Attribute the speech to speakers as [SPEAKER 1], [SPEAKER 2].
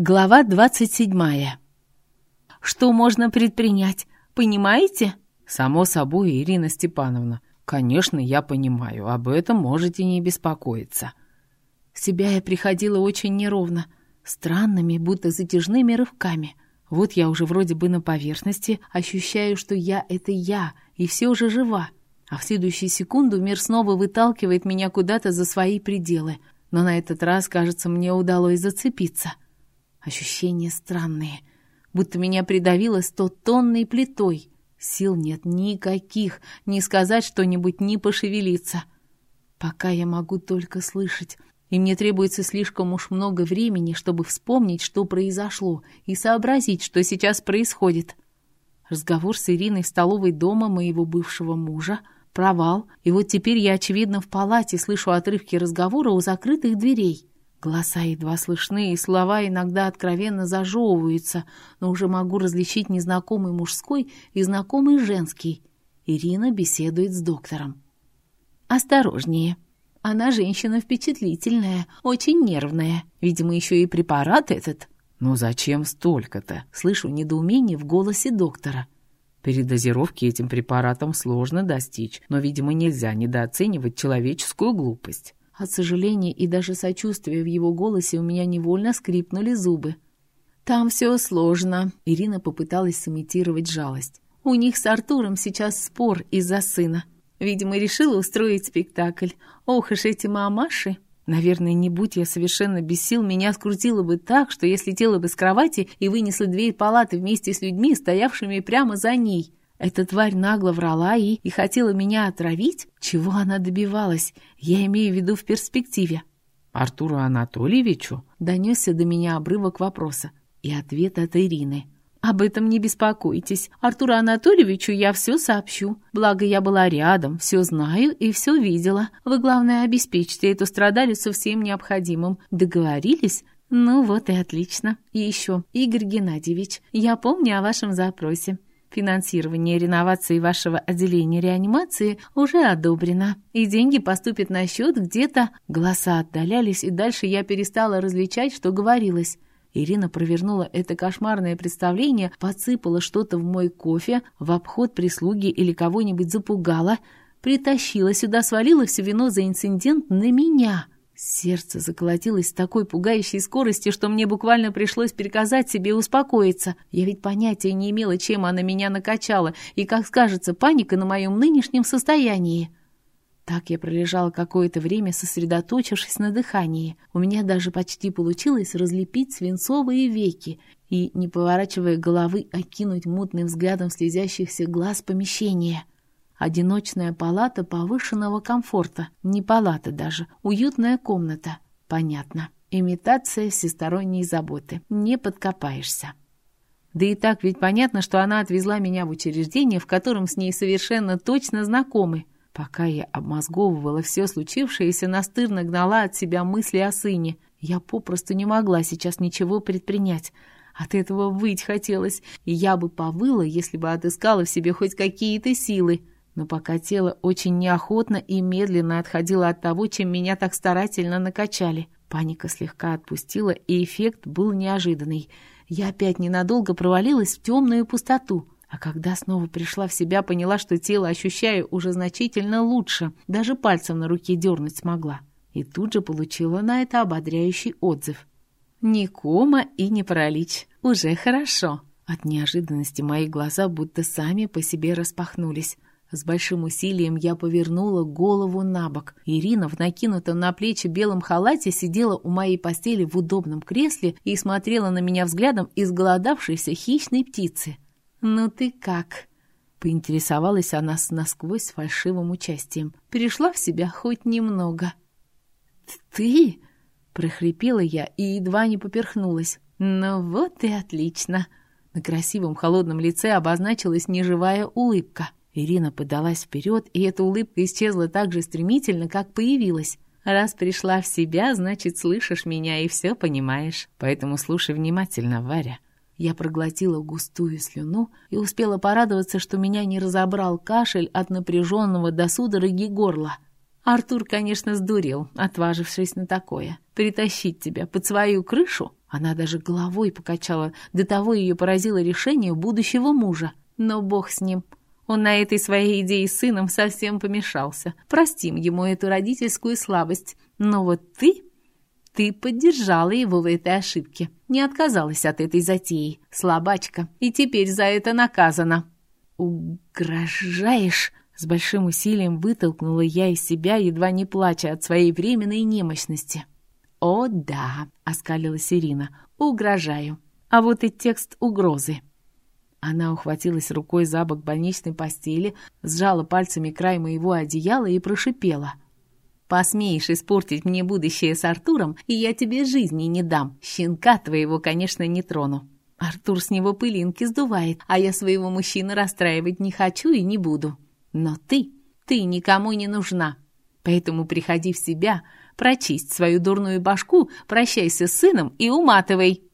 [SPEAKER 1] Глава двадцать седьмая. Что можно предпринять, понимаете?
[SPEAKER 2] Само собой, Ирина Степановна. Конечно, я понимаю, об этом можете не беспокоиться.
[SPEAKER 1] В себя я приходила очень неровно, странными, будто затяжными рывками. Вот я уже вроде бы на поверхности, ощущаю, что я — это я, и все же жива. А в следующую секунду мир снова выталкивает меня куда-то за свои пределы. Но на этот раз, кажется, мне удалось зацепиться — Ощущения странные, будто меня придавило стотонной плитой. Сил нет никаких, ни сказать что-нибудь, ни пошевелиться. Пока я могу только слышать, и мне требуется слишком уж много времени, чтобы вспомнить, что произошло, и сообразить, что сейчас происходит. Разговор с Ириной в столовой дома моего бывшего мужа, провал, и вот теперь я, очевидно, в палате слышу отрывки разговора у закрытых дверей. Голоса едва слышны, и слова иногда откровенно зажевываются, но уже могу различить незнакомый мужской и знакомый женский. Ирина беседует с доктором. «Осторожнее. Она женщина впечатлительная, очень нервная. Видимо, еще и препарат этот».
[SPEAKER 2] «Ну зачем столько-то?»
[SPEAKER 1] Слышу недоумение в голосе доктора.
[SPEAKER 2] Передозировки этим препаратом сложно достичь, но, видимо, нельзя недооценивать человеческую глупость.
[SPEAKER 1] От сожаления и даже сочувствия в его голосе у меня невольно скрипнули зубы. «Там все сложно», — Ирина попыталась сымитировать жалость. «У них с Артуром сейчас спор из-за сына. Видимо, решила устроить спектакль. Ох уж эти мамаши!» Наверное, не будь я совершенно без сил, меня скрутило бы так, что я слетела бы с кровати и вынесла дверь палаты вместе с людьми, стоявшими прямо за ней. Эта тварь нагло врала и, и хотела меня отравить? Чего она добивалась? Я имею в виду в перспективе.
[SPEAKER 2] «Артуру Анатольевичу?»
[SPEAKER 1] Донесся до меня обрывок вопроса. И ответ от Ирины. «Об этом не беспокойтесь. Артуру Анатольевичу я все сообщу. Благо, я была рядом, все знаю и все видела. Вы, главное, обеспечьте эту страдалицу всем необходимым. Договорились?» «Ну вот и отлично. И еще, Игорь Геннадьевич, я помню о вашем запросе. Финансирование реновации вашего отделения реанимации уже одобрено, и деньги поступят на счет где-то...» Голоса отдалялись, и дальше я перестала различать, что говорилось. Ирина провернула это кошмарное представление, подсыпала что-то в мой кофе, в обход прислуги или кого-нибудь запугала, притащила сюда, свалила все вино за инцидент на меня. Сердце заколотилось с такой пугающей скоростью, что мне буквально пришлось приказать себе успокоиться. Я ведь понятия не имела, чем она меня накачала, и как скажется паника на моем нынешнем состоянии. Так я пролежала какое-то время, сосредоточившись на дыхании. У меня даже почти получилось разлепить свинцовые веки и, не поворачивая головы, окинуть мутным взглядом слезящихся глаз помещения — Одиночная палата повышенного комфорта. Не палата даже, уютная комната. Понятно. Имитация всесторонней заботы. Не подкопаешься. Да и так ведь понятно, что она отвезла меня в учреждение, в котором с ней совершенно точно знакомы. Пока я обмозговывала все случившееся, настырно гнала от себя мысли о сыне. Я попросту не могла сейчас ничего предпринять. От этого выть хотелось, и я бы повыла, если бы отыскала в себе хоть какие-то силы но пока тело очень неохотно и медленно отходило от того, чем меня так старательно накачали. Паника слегка отпустила, и эффект был неожиданный. Я опять ненадолго провалилась в темную пустоту. А когда снова пришла в себя, поняла, что тело ощущаю уже значительно лучше. Даже пальцем на руке дернуть смогла. И тут же получила на это ободряющий отзыв. «Ни кома и не паралич. Уже хорошо». От неожиданности мои глаза будто сами по себе распахнулись. С большим усилием я повернула голову на бок. Ирина в накинутом на плечи белом халате сидела у моей постели в удобном кресле и смотрела на меня взглядом изголодавшейся хищной птицы. «Ну ты как?» — поинтересовалась она с насквозь фальшивым участием. «Перешла в себя хоть немного». «Ты?» — прохрипела я и едва не поперхнулась. «Ну вот и отлично!» На красивом холодном лице обозначилась неживая улыбка. Ирина подалась вперед, и эта улыбка исчезла так же стремительно, как появилась. «Раз пришла в себя, значит, слышишь меня и все понимаешь. Поэтому слушай внимательно, Варя». Я проглотила густую слюну и успела порадоваться, что меня не разобрал кашель от напряженного до судороги горла. Артур, конечно, сдурел, отважившись на такое. Притащить тебя под свою крышу? Она даже головой покачала, до того ее поразило решение будущего мужа. Но бог с ним. Он на этой своей идее с сыном совсем помешался. Простим ему эту родительскую слабость. Но вот ты... Ты поддержала его в этой ошибке. Не отказалась от этой затеи. Слабачка. И теперь за это наказана. «Угрожаешь?» С большим усилием вытолкнула я из себя, едва не плача от своей временной немощности. «О, да», — оскалилась Ирина, — «угрожаю. А вот и текст угрозы». Она ухватилась рукой за бок больничной постели, сжала пальцами край моего одеяла и прошипела. «Посмеешь испортить мне будущее с Артуром, и я тебе жизни не дам. Щенка твоего, конечно, не трону. Артур с него пылинки сдувает, а я своего мужчину расстраивать не хочу и не буду. Но ты, ты никому не нужна. Поэтому приходи в себя, прочисть свою дурную башку, прощайся с сыном и уматывай.